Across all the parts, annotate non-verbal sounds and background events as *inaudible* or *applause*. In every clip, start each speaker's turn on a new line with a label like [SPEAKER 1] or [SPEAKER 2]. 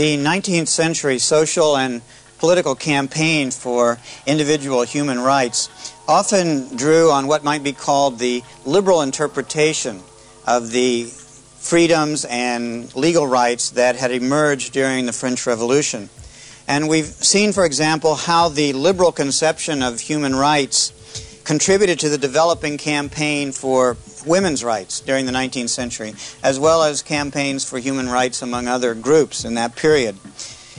[SPEAKER 1] The
[SPEAKER 2] 19th century social and political campaign for individual human rights often drew on what might be called the liberal interpretation of the freedoms and legal rights that had emerged during the French Revolution. And we've seen, for example, how the liberal conception of human rights contributed to the developing campaign for women's rights during the 19th century, as well as campaigns for human rights among other groups in that period.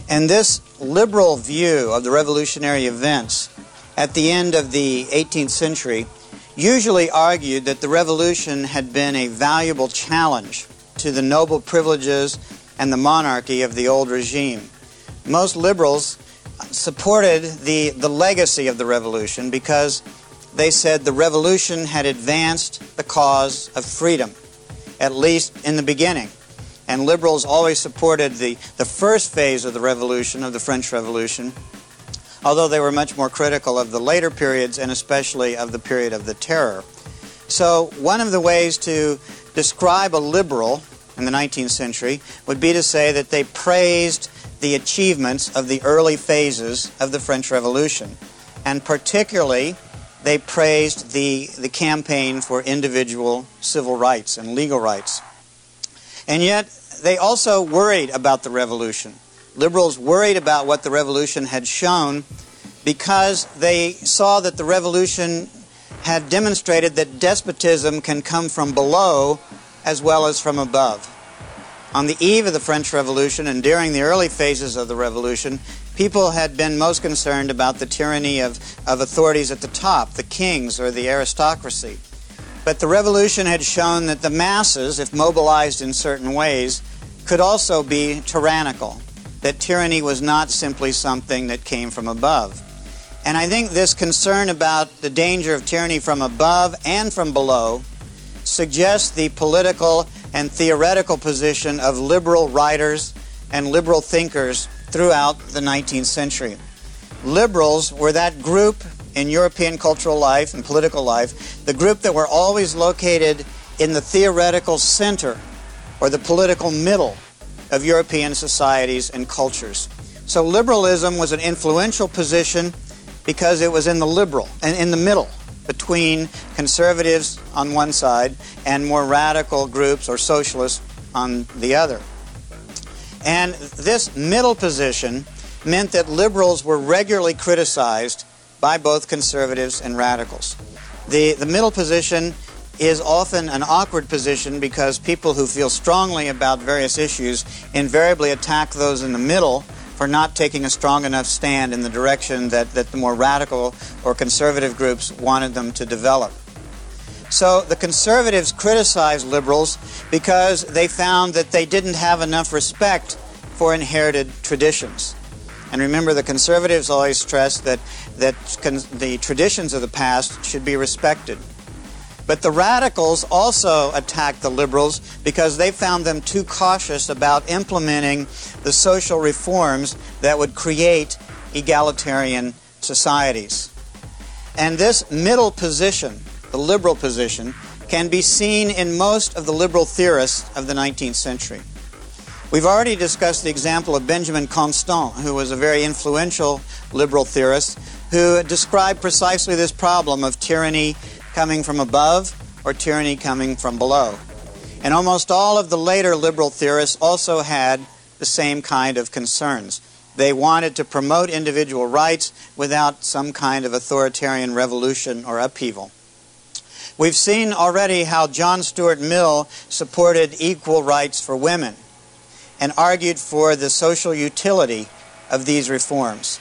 [SPEAKER 2] And this liberal view of the revolutionary events at the end of the 18th century usually argued that the revolution had been a valuable challenge to the noble privileges and the monarchy of the old regime. Most liberals supported the, the legacy of the revolution because they said the revolution had advanced the cause of freedom, at least in the beginning. And liberals always supported the, the first phase of the revolution, of the French Revolution, although they were much more critical of the later periods and especially of the period of the terror. So, one of the ways to describe a liberal in the 19th century would be to say that they praised the achievements of the early phases of the French Revolution. and particularly they praised the, the campaign for individual civil rights and legal rights. And yet, they also worried about the revolution. Liberals worried about what the revolution had shown because they saw that the revolution had demonstrated that despotism can come from below as well as from above. On the eve of the French Revolution and during the early phases of the revolution, people had been most concerned about the tyranny of, of authorities at the top, the kings or the aristocracy. But the revolution had shown that the masses, if mobilized in certain ways, could also be tyrannical, that tyranny was not simply something that came from above. And I think this concern about the danger of tyranny from above and from below suggests the political and theoretical position of liberal writers and liberal thinkers throughout the 19th century. Liberals were that group in European cultural life and political life, the group that were always located in the theoretical center or the political middle of European societies and cultures. So liberalism was an influential position because it was in the liberal and in the middle between conservatives on one side and more radical groups or socialists on the other. And this middle position meant that liberals were regularly criticized by both conservatives and radicals. The, the middle position is often an awkward position because people who feel strongly about various issues invariably attack those in the middle for not taking a strong enough stand in the direction that, that the more radical or conservative groups wanted them to develop. So the conservatives criticized liberals because they found that they didn't have enough respect for inherited traditions. And remember, the conservatives always stressed that, that con- the traditions of the past should be respected. But the radicals also attacked the liberals because they found them too cautious about implementing the social reforms that would create egalitarian societies. And this middle position, the liberal position, can be seen in most of the liberal theorists of the 19th century. We've already discussed the example of Benjamin Constant, who was a very influential liberal theorist who described precisely this problem of tyranny coming from above or tyranny coming from below. And almost all of the later liberal theorists also had the same kind of concerns. They wanted to promote individual rights without some kind of authoritarian revolution or upheaval. We've seen already how John Stuart Mill supported equal rights for women and argued for the social utility of these reforms.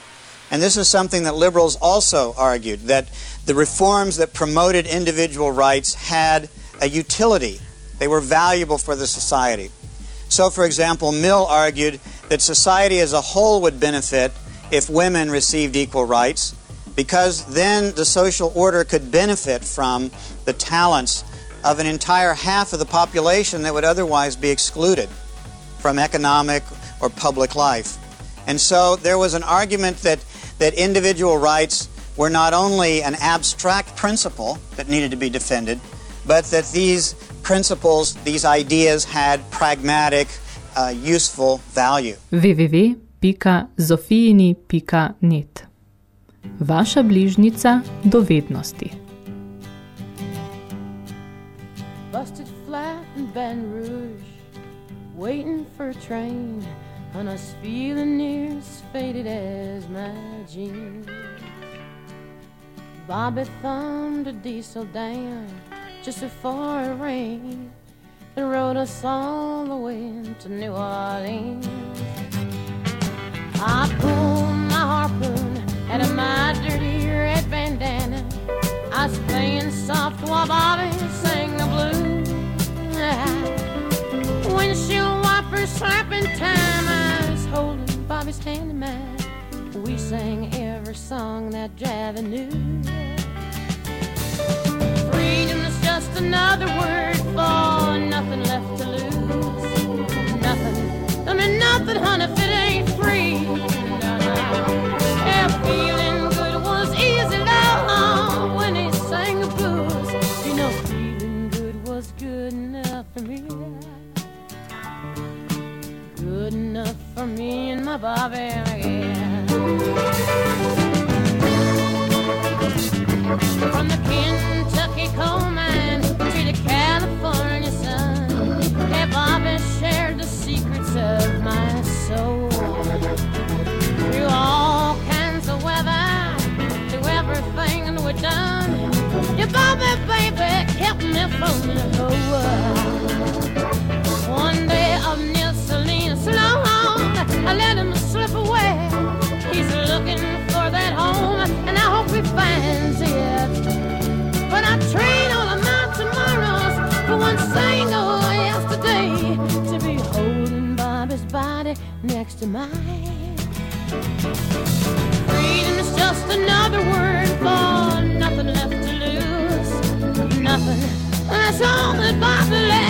[SPEAKER 2] And this is something that liberals also argued that the reforms that promoted individual rights had a utility. They were valuable for the society. So, for example, Mill argued that society as a whole would benefit if women received equal rights because then the social order could benefit from the talents of an entire half of the population that would otherwise be excluded from economic or public life. And so there was an argument that, that individual rights were not only an abstract principle that needed to be defended, but that these principles, these ideas had pragmatic, uh, useful value.
[SPEAKER 3] www.zofijini.net Vaša bližnica do vednosti.
[SPEAKER 4] Busted flat in Baton Rouge, waiting for a train, and I was feeling near as faded as my jeans. Bobby thumbed a diesel down just before it rained and rode us all the way to New Orleans. I pulled my harpoon out of my dirty red bandana. I was playing soft while Bobby sang the blues. Windshield wipers slapping time. I was holding Bobby's hand in mine. We sang every song that Javi knew. Freedom is just another word for nothing left to lose. Nothing, I mean nothing, honey, if it ain't free. Yeah, feeling good was easy, when he sang the blues. You know, feeling good was good enough for me. Good enough for me and my Bobby again. From the Kentucky coal mine to the California sun, shared the secrets of my soul. Through all kinds of weather, through everything we've done, you Bobby, baby, kept me from the whole world. Next to mine. Freedom is just another word for nothing left to lose. Nothing. That's all that Bobby left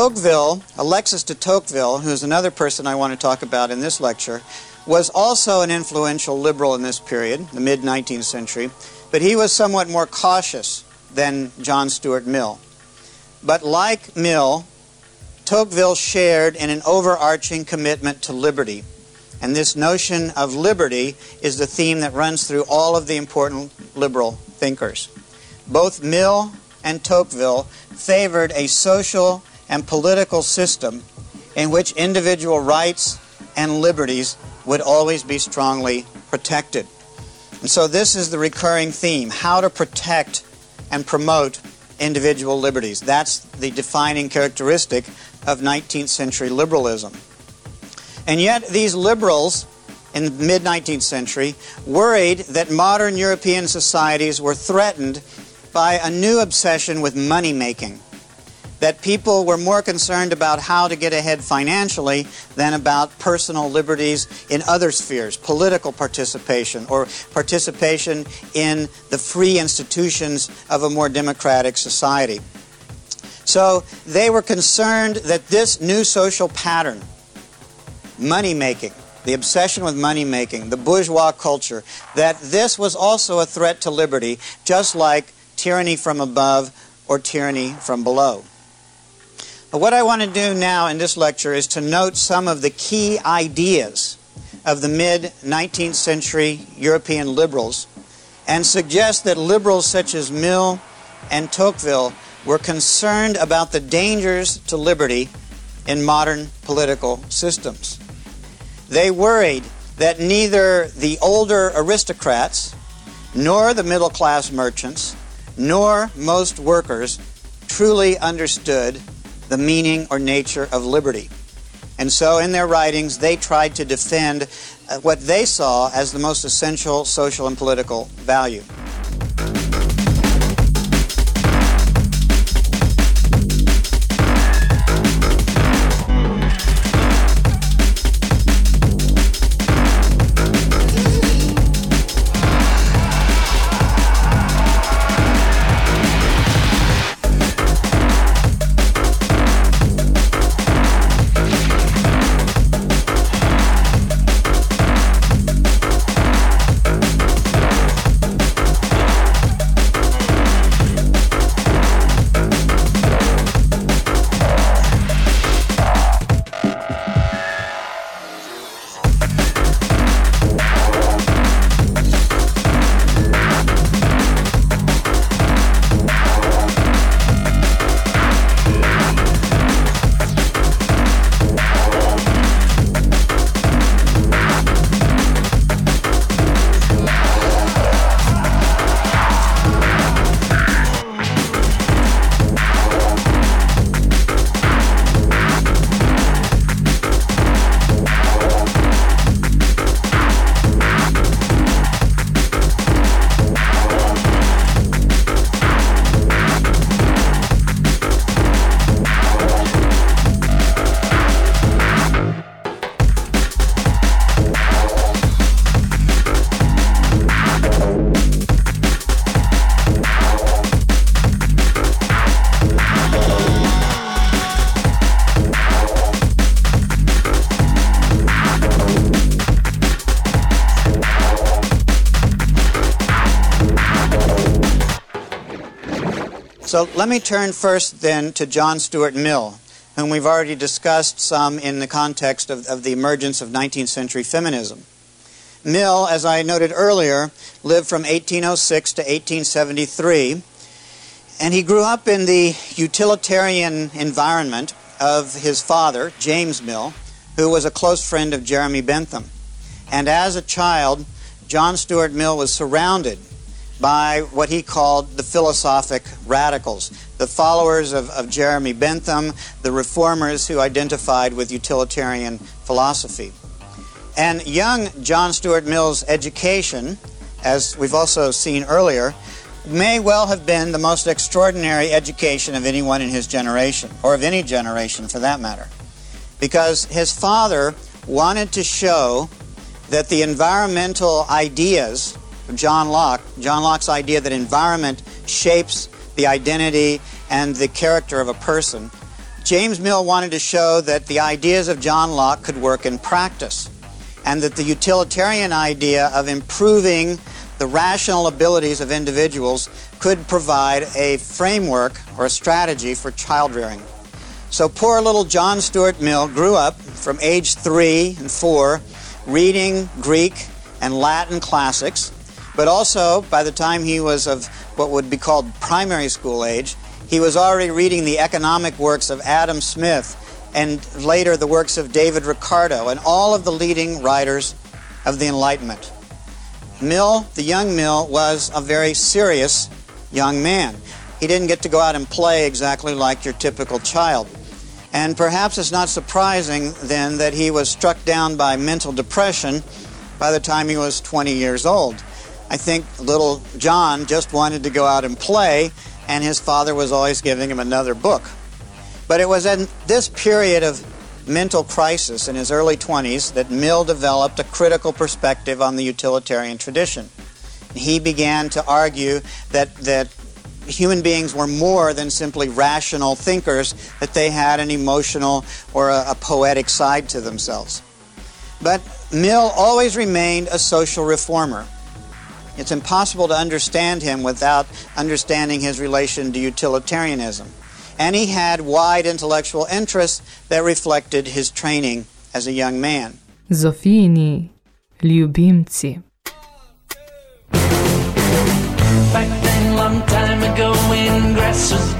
[SPEAKER 2] Tocqueville, Alexis de Tocqueville, who's another person I want to talk about in this lecture, was also an influential liberal in this period, the mid 19th century, but he was somewhat more cautious than John Stuart Mill. But like Mill, Tocqueville shared in an overarching commitment to liberty. And this notion of liberty is the theme that runs through all of the important liberal thinkers. Both Mill and Tocqueville favored a social and political system in which individual rights and liberties would always be strongly protected. And so this is the recurring theme how to protect and promote individual liberties. That's the defining characteristic of 19th century liberalism. And yet, these liberals in the mid 19th century worried that modern European societies were threatened by a new obsession with money making. That people were more concerned about how to get ahead financially than about personal liberties in other spheres, political participation, or participation in the free institutions of a more democratic society. So they were concerned that this new social pattern, money making, the obsession with money making, the bourgeois culture, that this was also a threat to liberty, just like tyranny from above or tyranny from below. What I want to do now in this lecture is to note some of the key ideas of the mid 19th century European liberals and suggest that liberals such as Mill and Tocqueville were concerned about the dangers to liberty in modern political systems. They worried that neither the older aristocrats nor the middle class merchants nor most workers truly understood the meaning or nature of liberty. And so, in their writings, they tried to defend uh, what they saw as the most essential social and political value. So let me turn first then to John Stuart Mill, whom we've already discussed some in the context of, of the emergence of 19th century feminism. Mill, as I noted earlier, lived from 1806 to 1873, and he grew up in the utilitarian environment of his father, James Mill, who was a close friend of Jeremy Bentham. And as a child, John Stuart Mill was surrounded by what he called the philosophic radicals, the followers of, of Jeremy Bentham, the reformers who identified with utilitarian philosophy. And young John Stuart Mill's education, as we've also seen earlier, may well have been the most extraordinary education of anyone in his generation, or of any generation for that matter. Because his father wanted to show that the environmental ideas John Locke, John Locke's idea that environment shapes the identity and the character of a person, James Mill wanted to show that the ideas of John Locke could work in practice, and that the utilitarian idea of improving the rational abilities of individuals could provide a framework or a strategy for child rearing. So poor little John Stuart Mill grew up from age three and four reading Greek and Latin classics but also, by the time he was of what would be called primary school age, he was already reading the economic works of Adam Smith and later the works of David Ricardo and all of the leading writers of the Enlightenment. Mill, the young Mill, was a very serious young man. He didn't get to go out and play exactly like your typical child. And perhaps it's not surprising then that he was struck down by mental depression by the time he was 20 years old. I think little John just wanted to go out and play, and his father was always giving him another book. But it was in this period of mental crisis in his early 20s that Mill developed a critical perspective on the utilitarian tradition. He began to argue that, that human beings were more than simply rational thinkers, that they had an emotional or a, a poetic side to themselves. But Mill always remained a social reformer. It's impossible to understand him without understanding his relation to utilitarianism. And he had wide intellectual interests that reflected his training as a young man.
[SPEAKER 3] Zofijini, ljubimci.
[SPEAKER 5] Back then, long time ago, when grass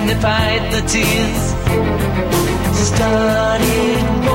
[SPEAKER 5] magnified the tears. Started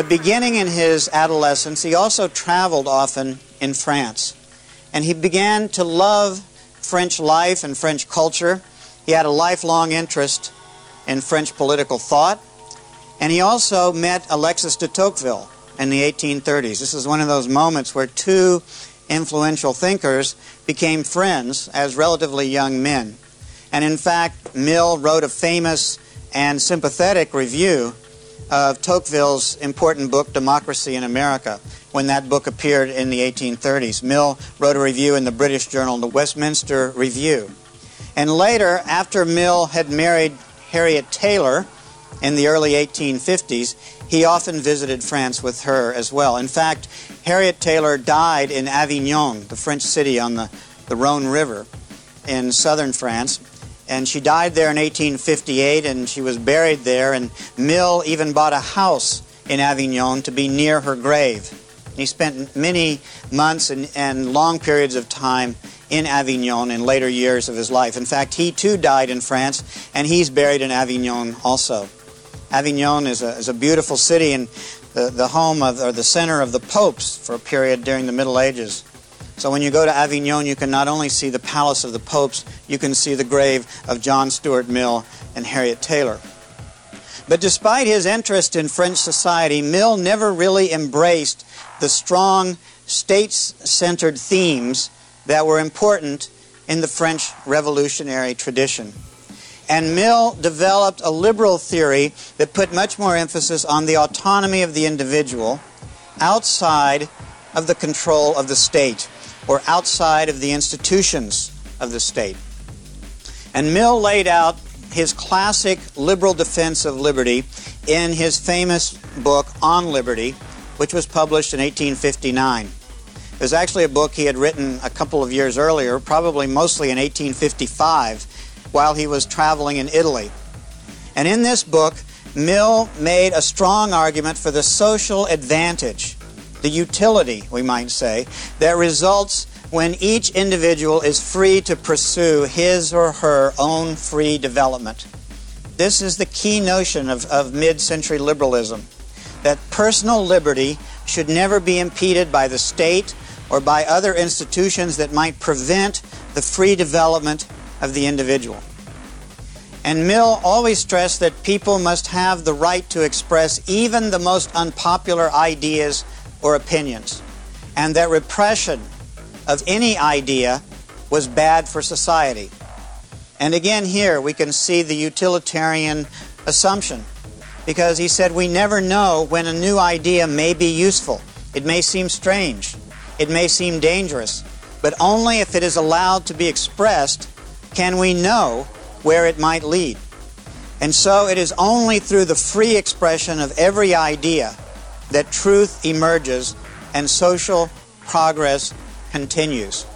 [SPEAKER 2] But beginning in his adolescence, he also traveled often in France. And he began to love French life and French culture. He had a lifelong interest in French political thought. And he also met Alexis de Tocqueville in the 1830s. This is one of those moments where two influential thinkers became friends as relatively young men. And in fact, Mill wrote a famous and sympathetic review of Tocqueville's important book, Democracy in America, when that book appeared in the 1830s. Mill wrote a review in the British journal, the Westminster Review. And later, after Mill had married Harriet Taylor in the early 1850s, he often visited France with her as well. In fact, Harriet Taylor died in Avignon, the French city on the, the Rhone River in southern France. And she died there in 1858, and she was buried there. And Mill even bought a house in Avignon to be near her grave. He spent many months and, and long periods of time in Avignon in later years of his life. In fact, he too died in France, and he's buried in Avignon also. Avignon is a, is a beautiful city and the, the home of, or the center of the popes for a period during the Middle Ages. So when you go to Avignon, you can not only see the palace of the popes, you can see the grave of John Stuart Mill and Harriet Taylor. But despite his interest in French society, Mill never really embraced the strong states centered themes that were important in the French revolutionary tradition. And Mill developed a liberal theory that put much more emphasis on the autonomy of the individual outside of the control of the state. Or outside of the institutions of the state. And Mill laid out his classic liberal defense of liberty in his famous book On Liberty, which was published in 1859. It was actually a book he had written a couple of years earlier, probably mostly in 1855, while he was traveling in Italy. And in this book, Mill made a strong argument for the social advantage, the utility, we might say, that results when each individual is free to pursue his or her own free development. This is the key notion of, of mid century liberalism that personal liberty should never be impeded by the state or by other institutions that might prevent the free development of the individual. And Mill always stressed that people must have the right to express even the most unpopular ideas or opinions, and that repression of any idea was bad for society. And again, here we can see the utilitarian assumption, because he said we never know when a new idea may be useful. It may seem strange, it may seem dangerous, but only if it is allowed to be expressed can we know where it might lead. And so it is only through the free expression of every idea that truth emerges and social progress continues.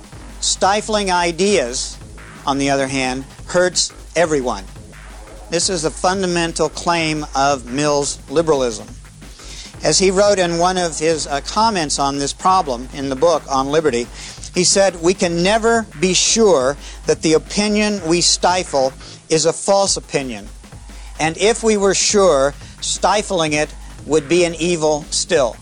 [SPEAKER 2] Stifling ideas, on the other hand, hurts everyone. This is a fundamental claim of Mill's liberalism. As he wrote in one of his uh, comments on this problem in the book on liberty, he said, We can never be sure that the opinion we stifle is a false opinion. And if we were sure, stifling it would be an evil still.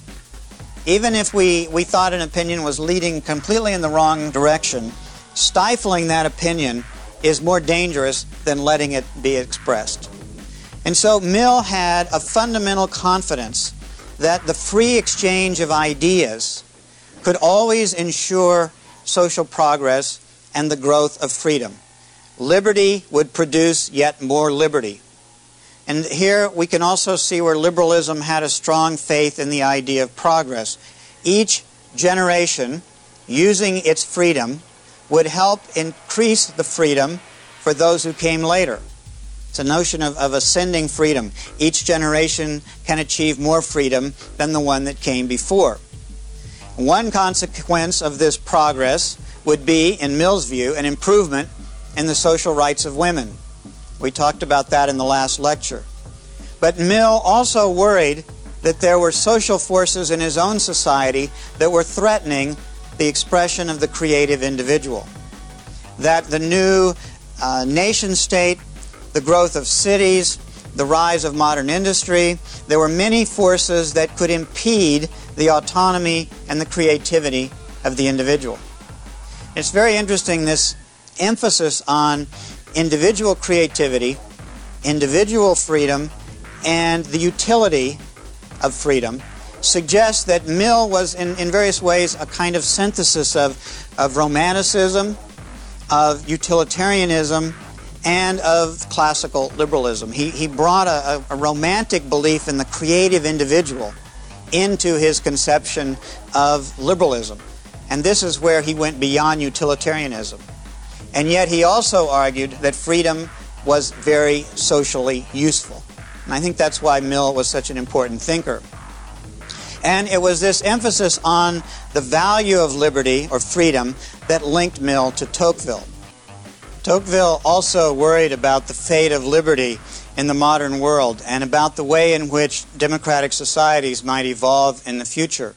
[SPEAKER 2] Even if we, we thought an opinion was leading completely in the wrong direction, stifling that opinion is more dangerous than letting it be expressed. And so Mill had a fundamental confidence that the free exchange of ideas could always ensure social progress and the growth of freedom. Liberty would produce yet more liberty. And here we can also see where liberalism had a strong faith in the idea of progress. Each generation, using its freedom, would help increase the freedom for those who came later. It's a notion of, of ascending freedom. Each generation can achieve more freedom than the one that came before. One consequence of this progress would be, in Mill's view, an improvement in the social rights of women. We talked about that in the last lecture. But Mill also worried that there were social forces in his own society that were threatening the expression of the creative individual. That the new uh, nation state, the growth of cities, the rise of modern industry, there were many forces that could impede the autonomy and the creativity of the individual. It's very interesting this emphasis on individual creativity, individual freedom, and the utility of freedom suggests that Mill was, in, in various ways, a kind of synthesis of, of romanticism, of utilitarianism, and of classical liberalism. He, he brought a, a, romantic belief in the creative individual into his conception of liberalism. And this is where he went beyond utilitarianism. And yet he also argued that freedom was very socially useful. And I think that's why Mill was such an important thinker. And it was this emphasis on the value of liberty or freedom that linked Mill to Tocqueville. Tocqueville also worried about the fate of liberty in the modern world and about the way in which democratic societies might evolve in the future.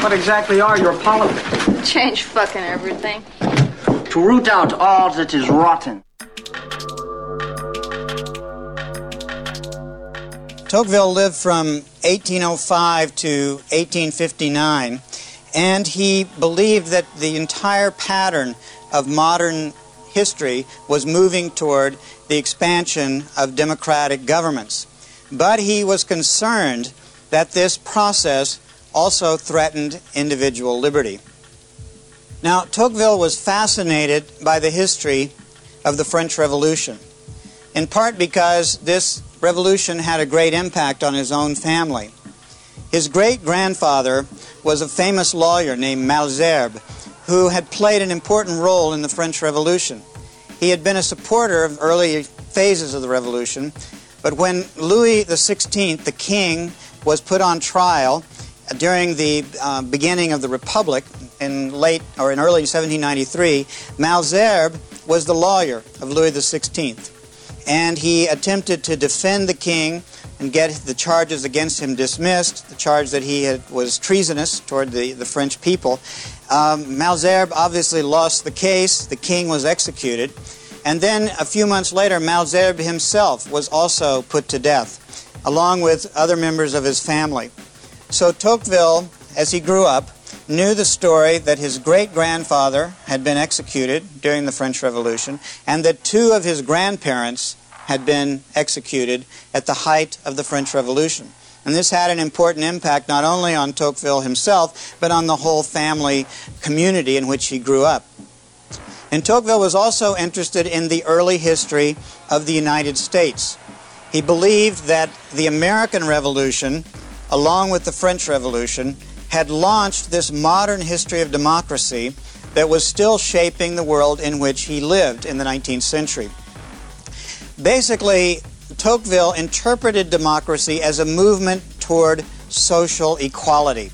[SPEAKER 6] What exactly are your politics?
[SPEAKER 7] Change fucking everything.
[SPEAKER 6] To root out all that is rotten.
[SPEAKER 2] Tocqueville lived from 1805 to 1859, and he believed that the entire pattern of modern history was moving toward the expansion of democratic governments. But he was concerned that this process also threatened individual liberty. Now, Tocqueville was fascinated by the history of the French Revolution, in part because this revolution had a great impact on his own family. His great grandfather was a famous lawyer named Malesherbes, who had played an important role in the French Revolution. He had been a supporter of early phases of the revolution, but when Louis XVI, the king, was put on trial during the uh, beginning of the Republic in late or in early 1793, Malesherbes was the lawyer of Louis XVI and he attempted to defend the king and get the charges against him dismissed, the charge that he had, was treasonous toward the, the French people. Um, Malesherbes obviously lost the case, the king was executed, and then a few months later, Malesherbes himself was also put to death, along with other members of his family. So Tocqueville, as he grew up, knew the story that his great grandfather had been executed during the French Revolution and that two of his grandparents had been executed at the height of the French Revolution. And this had an important impact not only on Tocqueville himself, but on the whole family community in which he grew up. And Tocqueville was also interested in the early history of the United States. He believed that the American Revolution, along with the French Revolution, had launched this modern history of democracy that was still shaping the world in which he lived in the 19th century. Basically, Tocqueville interpreted democracy as a movement toward social equality,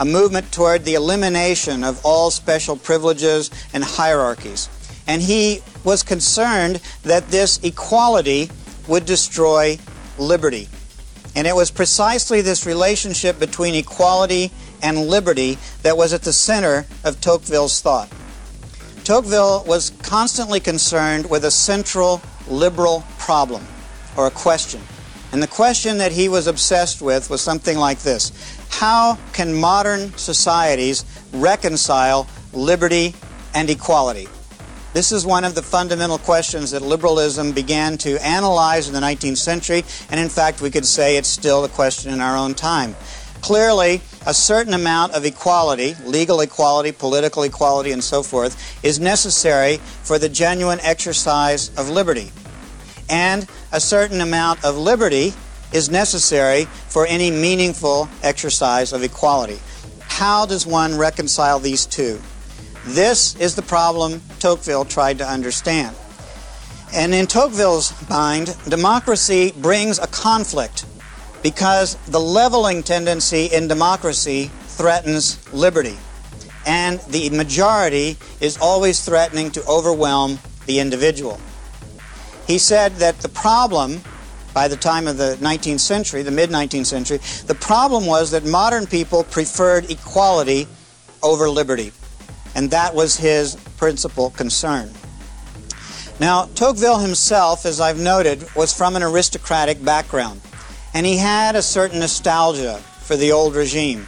[SPEAKER 2] a movement toward the elimination of all special privileges and hierarchies. And he was concerned that this equality would destroy liberty. And it was precisely this relationship between equality and liberty that was at the center of Tocqueville's thought. Tocqueville was constantly concerned with a central liberal problem or a question. And the question that he was obsessed with was something like this How can modern societies reconcile liberty and equality? This is one of the fundamental questions that liberalism began to analyze in the 19th century, and in fact, we could say it's still a question in our own time. Clearly, a certain amount of equality, legal equality, political equality, and so forth, is necessary for the genuine exercise of liberty. And a certain amount of liberty is necessary for any meaningful exercise of equality. How does one reconcile these two? This is the problem Tocqueville tried to understand. And in Tocqueville's mind, democracy brings a conflict because the leveling tendency in democracy threatens liberty. And the majority is always threatening to overwhelm the individual. He said that the problem, by the time of the 19th century, the mid 19th century, the problem was that modern people preferred equality over liberty. And that was his principal concern. Now, Tocqueville himself, as I've noted, was from an aristocratic background and he had a certain nostalgia for the old regime.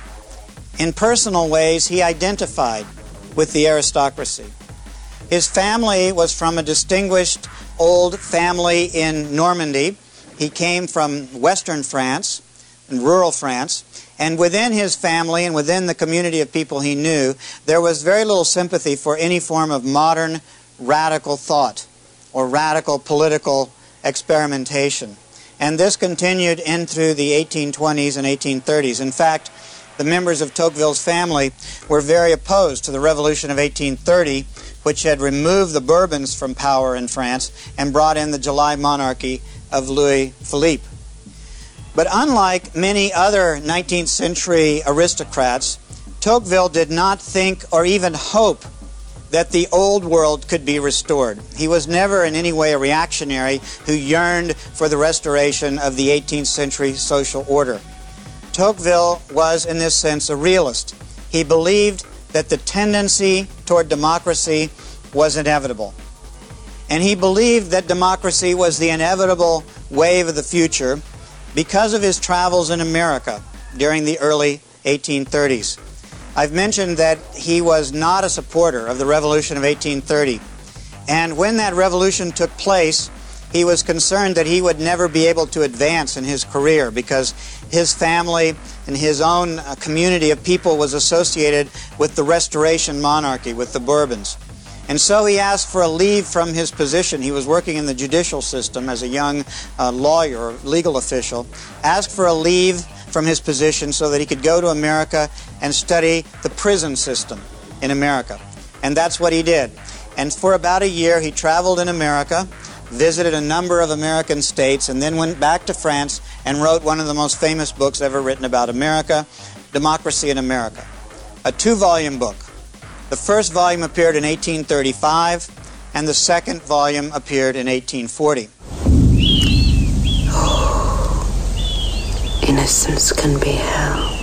[SPEAKER 2] In personal ways, he identified with the aristocracy. His family was from a distinguished old family in Normandy. He came from western France, in rural France, and within his family and within the community of people he knew, there was very little sympathy for any form of modern radical thought or radical political experimentation. And this continued in through the 1820s and 1830s. In fact, the members of Tocqueville's family were very opposed to the Revolution of 1830, which had removed the Bourbons from power in France and brought in the July monarchy of Louis Philippe. But unlike many other 19th century aristocrats, Tocqueville did not think or even hope that the old world could be restored. He was never in any way a reactionary who yearned for the restoration of the 18th century social order. Tocqueville was, in this sense, a realist. He believed that the tendency toward democracy was inevitable. And he believed that democracy was the inevitable wave of the future because of his travels in America during the early 1830s. I've mentioned that he was not a supporter of the Revolution of 1830. And when that revolution took place, he was concerned that he would never be able to advance in his career because his family and his own uh, community of people was associated with the Restoration monarchy, with the Bourbons. And so he asked for a leave from his position. He was working in the judicial system as a young uh, lawyer legal official. Asked for a leave from his position so that he could go to America and study the prison system in America. And that's what he did. And for about a year, he traveled in America, visited a number of American states, and then went back to France and wrote one of the most famous books ever written about America, Democracy in America. A two volume book. The first volume appeared in 1835, and the second volume appeared in 1840. *gasps*
[SPEAKER 7] Innocence can be hell.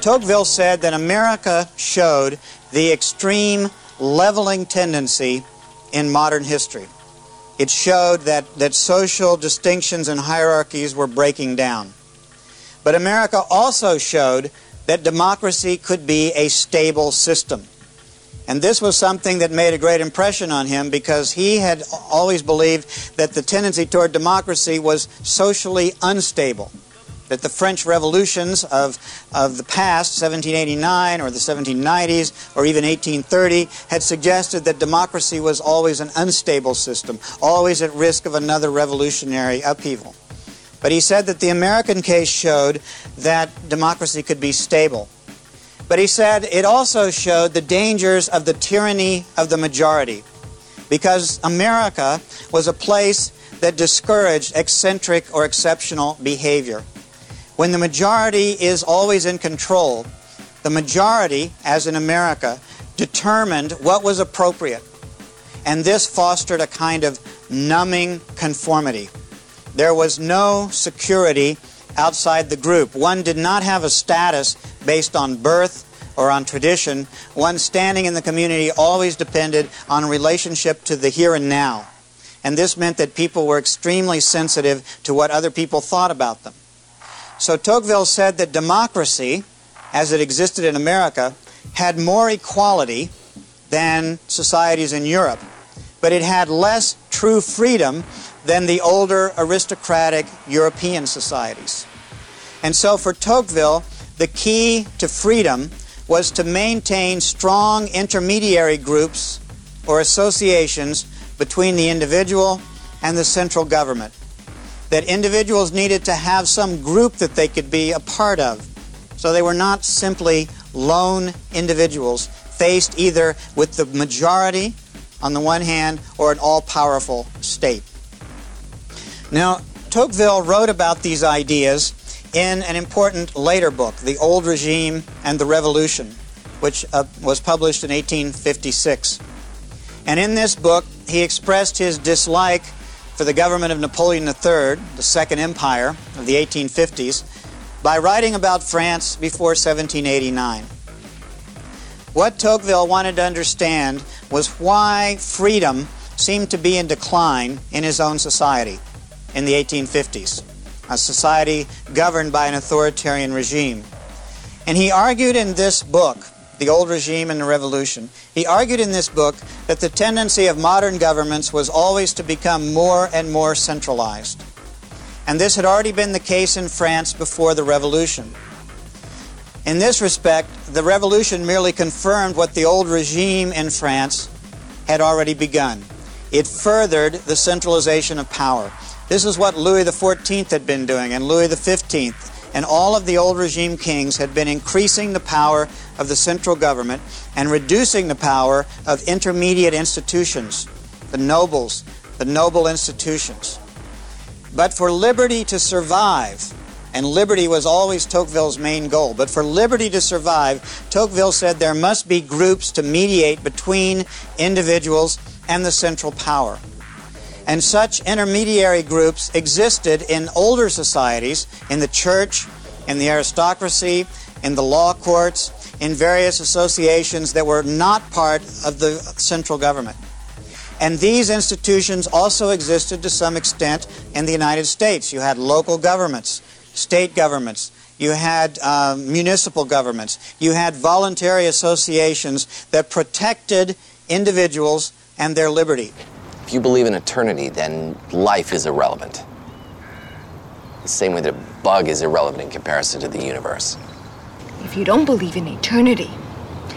[SPEAKER 2] Tocqueville said that America showed the extreme leveling tendency in modern history. It showed that, that social distinctions and hierarchies were breaking down. But America also showed that democracy could be a stable system. And this was something that made a great impression on him because he had always believed that the tendency toward democracy was socially unstable. That the French revolutions of, of the past, 1789 or the 1790s or even 1830, had suggested that democracy was always an unstable system, always at risk of another revolutionary upheaval. But he said that the American case showed that democracy could be stable. But he said it also showed the dangers of the tyranny of the majority because America was a place that discouraged eccentric or exceptional behavior. When the majority is always in control, the majority, as in America, determined what was appropriate. And this fostered a kind of numbing conformity. There was no security outside the group. One did not have a status based on birth or on tradition. One standing in the community always depended on relationship to the here and now. And this meant that people were extremely sensitive to what other people thought about them. So Tocqueville said that democracy, as it existed in America, had more equality than societies in Europe, but it had less true freedom than the older aristocratic European societies. And so for Tocqueville, the key to freedom was to maintain strong intermediary groups or associations between the individual and the central government. That individuals needed to have some group that they could be a part of. So they were not simply lone individuals faced either with the majority on the one hand or an all powerful state. Now, Tocqueville wrote about these ideas in an important later book, The Old Regime and the Revolution, which uh, was published in 1856. And in this book, he expressed his dislike for the government of Napoleon III, the Second Empire of the 1850s, by writing about France before 1789. What Tocqueville wanted to understand was why freedom seemed to be in decline in his own society in the 1850s, a society governed by an authoritarian regime. And he argued in this book, The Old Regime and the Revolution, he argued in this book that the tendency of modern governments was always to become more and more centralized. And this had already been the case in France before the Revolution. In this respect, the Revolution merely confirmed what the old regime in France had already begun. It furthered the centralization of power. This is what Louis XIV had been doing, and Louis XV, and all of the old regime kings had been increasing the power of the central government and reducing the power of intermediate institutions, the nobles, the noble institutions. But for liberty to survive, and liberty was always Tocqueville's main goal, but for liberty to survive, Tocqueville said there must be groups to mediate between individuals and the central power. And such intermediary groups existed in older societies, in the church, in the aristocracy, in the law courts, in various associations that were not part of the central government. And these institutions also existed to some extent in the United States. You had local governments, state governments, you had uh, municipal governments, you had voluntary associations that protected individuals and their liberty.
[SPEAKER 8] If you believe in eternity, then life is irrelevant. The same way that a bug is irrelevant in comparison to the universe.
[SPEAKER 9] If you don't believe in eternity,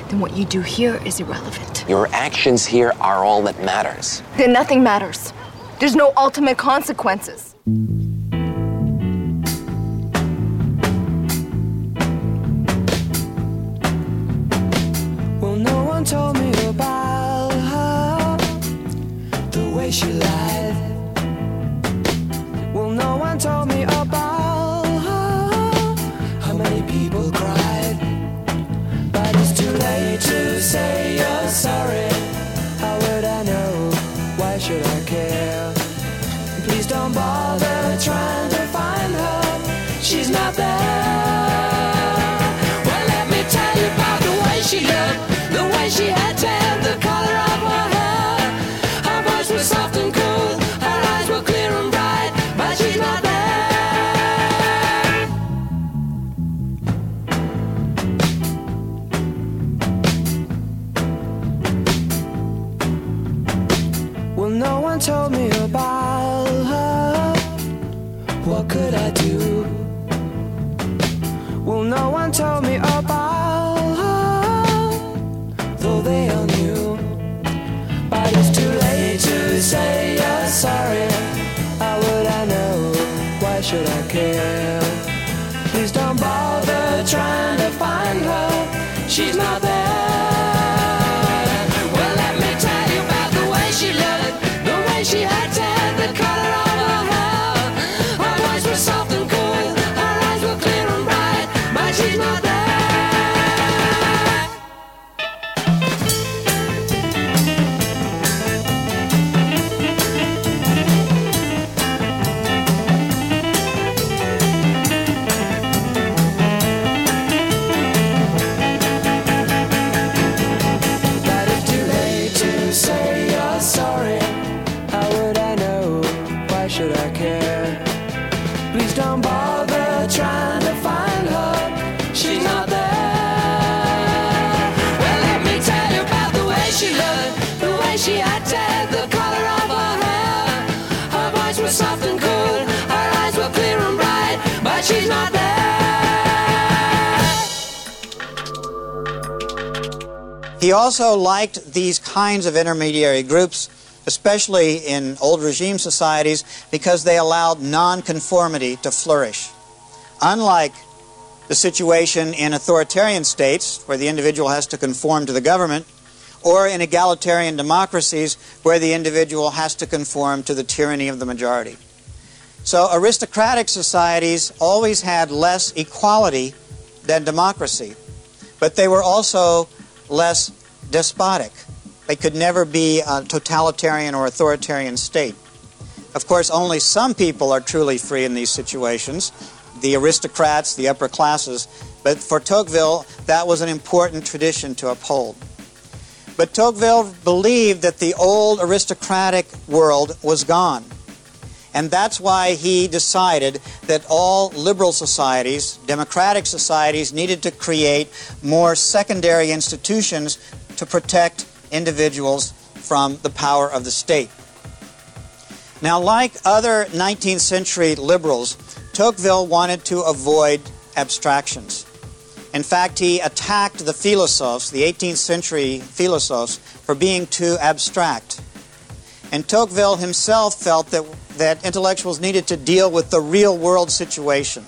[SPEAKER 9] then what you do here is irrelevant.
[SPEAKER 8] Your actions here are all that matters.
[SPEAKER 9] Then nothing matters. There's no ultimate consequences.
[SPEAKER 5] To
[SPEAKER 2] also liked these kinds of intermediary groups, especially in old regime societies, because they allowed nonconformity to flourish. Unlike the situation in authoritarian states, where the individual has to conform to the government, or in egalitarian democracies, where the individual has to conform to the tyranny of the majority. So aristocratic societies always had less equality than democracy, but they were also less despotic. They could never be a totalitarian or authoritarian state. Of course, only some people are truly free in these situations the aristocrats, the upper classes. But for Tocqueville, that was an important tradition to uphold. But Tocqueville believed that the old aristocratic world was gone. And that's why he decided that all liberal societies, democratic societies, needed to create more secondary institutions to protect individuals from the power of the state. Now, like other 19th century liberals, Tocqueville wanted to avoid abstractions. In fact, he attacked the philosophes, the 18th century philosophes, for being too abstract. And Tocqueville himself felt that, that intellectuals needed to deal with the real world situation,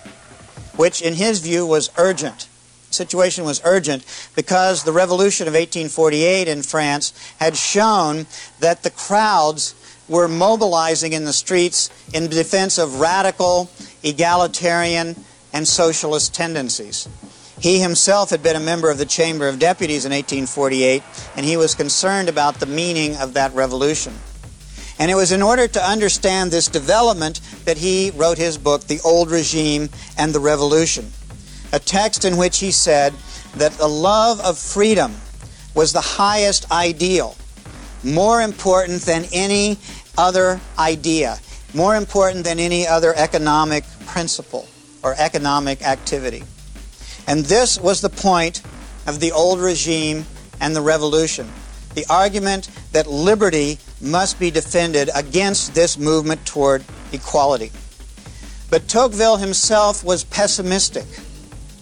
[SPEAKER 2] which in his view was urgent. Situation was urgent because the revolution of 1848 in France had shown that the crowds were mobilizing in the streets in defense of radical, egalitarian, and socialist tendencies. He himself had been a member of the Chamber of Deputies in 1848, and he was concerned about the meaning of that revolution. And it was in order to understand this development that he wrote his book, The Old Regime and the Revolution, a text in which he said that the love of freedom was the highest ideal, more important than any other idea, more important than any other economic principle or economic activity. And this was the point of the old regime and the revolution. The argument that liberty must be defended against this movement toward equality. But Tocqueville himself was pessimistic.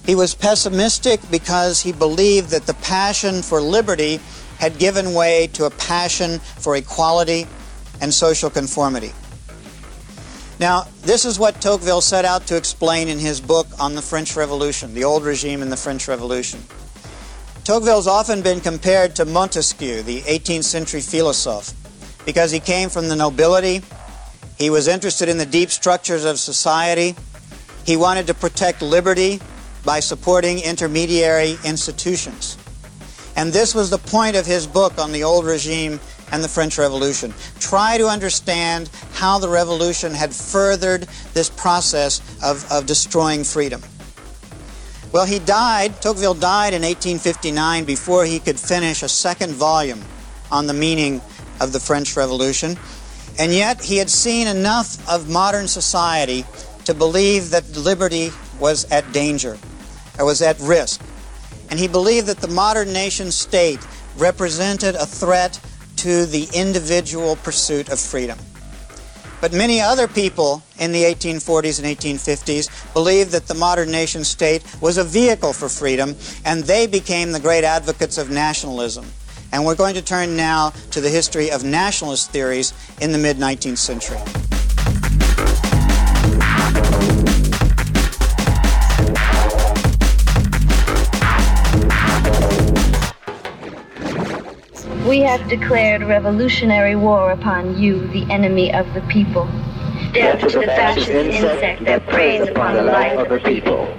[SPEAKER 2] He was pessimistic because he believed that the passion for liberty had given way to a passion for equality and social conformity. Now, this is what Tocqueville set out to explain in his book on the French Revolution, the old regime and the French Revolution. Tocqueville's often been compared to Montesquieu, the 18th century philosophe, because he came from the nobility, he was interested in the deep structures of society, he wanted to protect liberty by supporting intermediary institutions. And this was the point of his book on the old regime and the French Revolution. Try to understand how the revolution had furthered this process of, of destroying freedom. Well, he died, Tocqueville died in 1859 before he could finish a second volume on the meaning of the French Revolution. And yet he had seen enough of modern society to believe that liberty was at danger, was at risk. And he believed that the modern nation state represented a threat to the individual pursuit of freedom. But many other people in the 1840s and 1850s believed that the modern nation state was a vehicle for freedom, and they became the great advocates of nationalism. And we're going to turn now to the history of nationalist theories in the mid 19th century.
[SPEAKER 10] We have declared revolutionary war upon you, the enemy of the people. Death to the fascist insect that preys upon the life of the people.